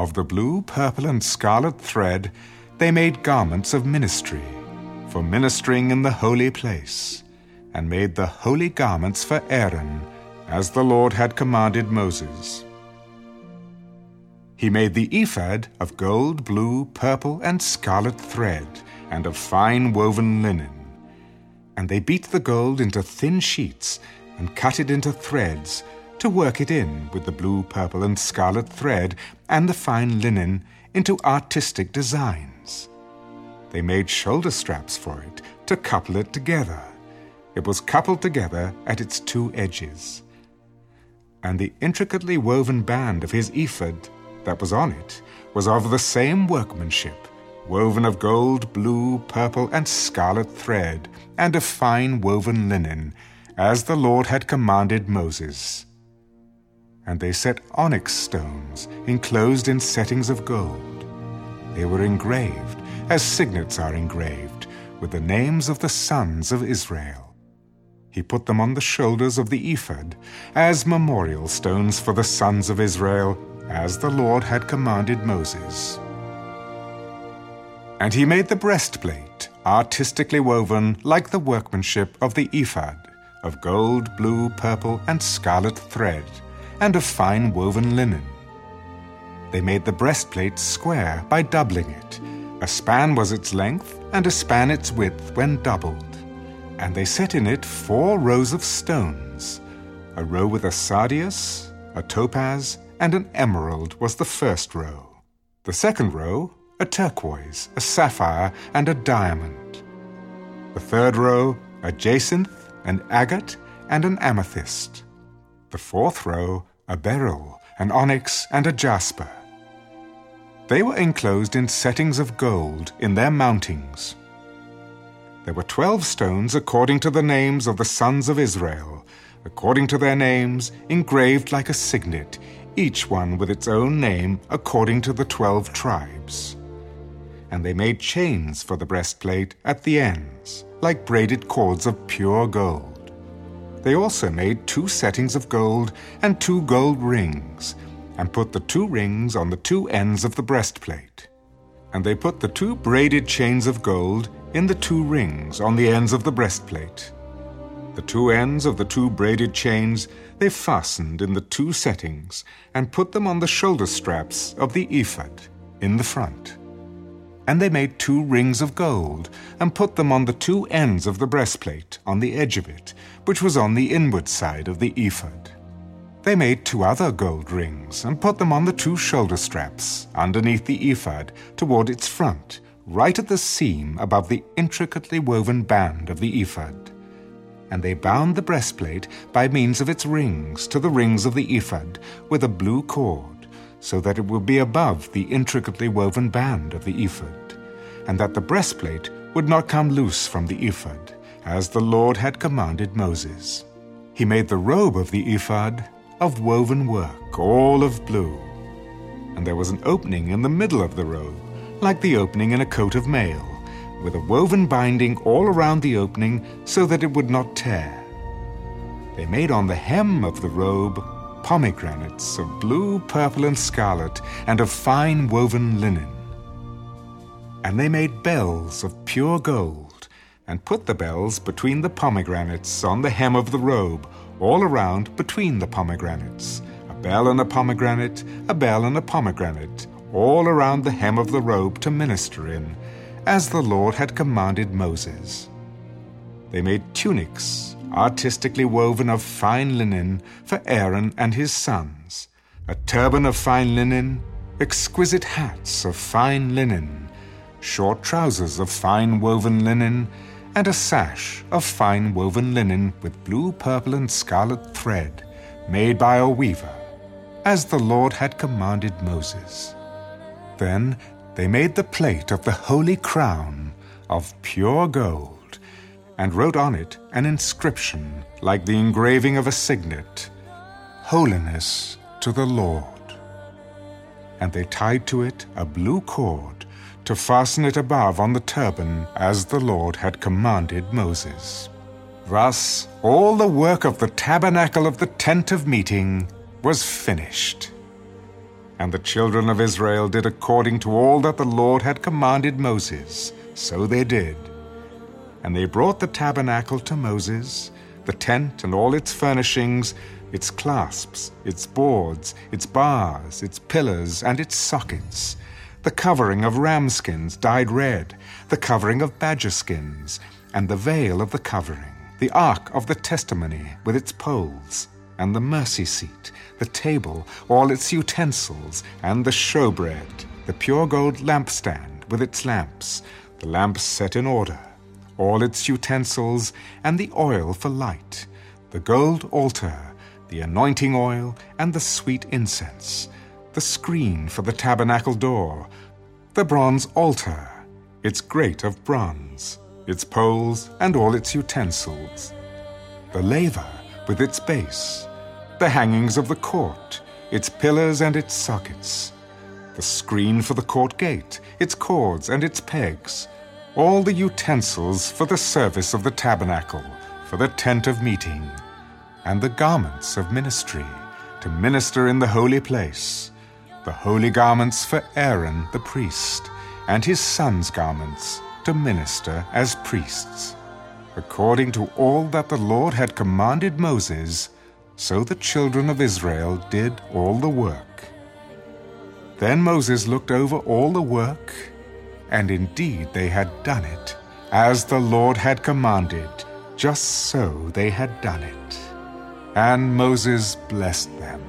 Of the blue, purple, and scarlet thread, they made garments of ministry, for ministering in the holy place, and made the holy garments for Aaron, as the Lord had commanded Moses. He made the ephod of gold, blue, purple, and scarlet thread, and of fine woven linen. And they beat the gold into thin sheets, and cut it into threads, to work it in with the blue, purple, and scarlet thread, and the fine linen, into artistic designs. They made shoulder straps for it, to couple it together. It was coupled together at its two edges. And the intricately woven band of his ephod that was on it was of the same workmanship, woven of gold, blue, purple, and scarlet thread, and of fine woven linen, as the Lord had commanded Moses. And they set onyx stones enclosed in settings of gold. They were engraved, as signets are engraved, with the names of the sons of Israel. He put them on the shoulders of the ephod as memorial stones for the sons of Israel as the Lord had commanded Moses. And he made the breastplate, artistically woven like the workmanship of the ephod, of gold, blue, purple, and scarlet thread, and of fine woven linen. They made the breastplate square by doubling it. A span was its length, and a span its width when doubled. And they set in it four rows of stones a row with a sardius, a topaz, and an emerald was the first row. The second row, a turquoise, a sapphire, and a diamond. The third row, a jacinth, an agate, and an amethyst. The fourth row, a beryl, an onyx, and a jasper. They were enclosed in settings of gold in their mountings. There were twelve stones according to the names of the sons of Israel, according to their names, engraved like a signet, each one with its own name according to the twelve tribes. And they made chains for the breastplate at the ends, like braided cords of pure gold. They also made two settings of gold and two gold rings, and put the two rings on the two ends of the breastplate. And they put the two braided chains of gold in the two rings on the ends of the breastplate. The two ends of the two braided chains they fastened in the two settings and put them on the shoulder straps of the ephod in the front. And they made two rings of gold and put them on the two ends of the breastplate on the edge of it, which was on the inward side of the ephod. They made two other gold rings and put them on the two shoulder straps underneath the ephod toward its front, right at the seam above the intricately woven band of the ephod and they bound the breastplate by means of its rings to the rings of the ephod with a blue cord, so that it would be above the intricately woven band of the ephod, and that the breastplate would not come loose from the ephod, as the Lord had commanded Moses. He made the robe of the ephod of woven work, all of blue, and there was an opening in the middle of the robe, like the opening in a coat of mail with a woven binding all around the opening so that it would not tear. They made on the hem of the robe pomegranates of blue, purple, and scarlet, and of fine woven linen. And they made bells of pure gold, and put the bells between the pomegranates on the hem of the robe, all around between the pomegranates. A bell and a pomegranate, a bell and a pomegranate, all around the hem of the robe to minister in, as the Lord had commanded Moses. They made tunics, artistically woven of fine linen, for Aaron and his sons, a turban of fine linen, exquisite hats of fine linen, short trousers of fine woven linen, and a sash of fine woven linen with blue, purple, and scarlet thread, made by a weaver, as the Lord had commanded Moses. Then they made the plate of the holy crown of pure gold, and wrote on it an inscription like the engraving of a signet Holiness to the Lord. And they tied to it a blue cord to fasten it above on the turban as the Lord had commanded Moses. Thus, all the work of the tabernacle of the tent of meeting was finished. And the children of Israel did according to all that the Lord had commanded Moses. So they did. And they brought the tabernacle to Moses, the tent and all its furnishings, its clasps, its boards, its bars, its pillars, and its sockets, the covering of ram skins dyed red, the covering of badger skins, and the veil of the covering, the ark of the testimony with its poles, and the mercy seat, the table, all its utensils, and the showbread, the pure gold lampstand with its lamps, the lamps set in order, all its utensils, and the oil for light, the gold altar, the anointing oil, and the sweet incense, the screen for the tabernacle door, the bronze altar, its grate of bronze, its poles, and all its utensils, the laver with its base, the hangings of the court, its pillars and its sockets, the screen for the court gate, its cords and its pegs, all the utensils for the service of the tabernacle, for the tent of meeting, and the garments of ministry, to minister in the holy place, the holy garments for Aaron the priest, and his sons' garments to minister as priests. According to all that the Lord had commanded Moses, so the children of Israel did all the work. Then Moses looked over all the work, and indeed they had done it, as the Lord had commanded, just so they had done it. And Moses blessed them.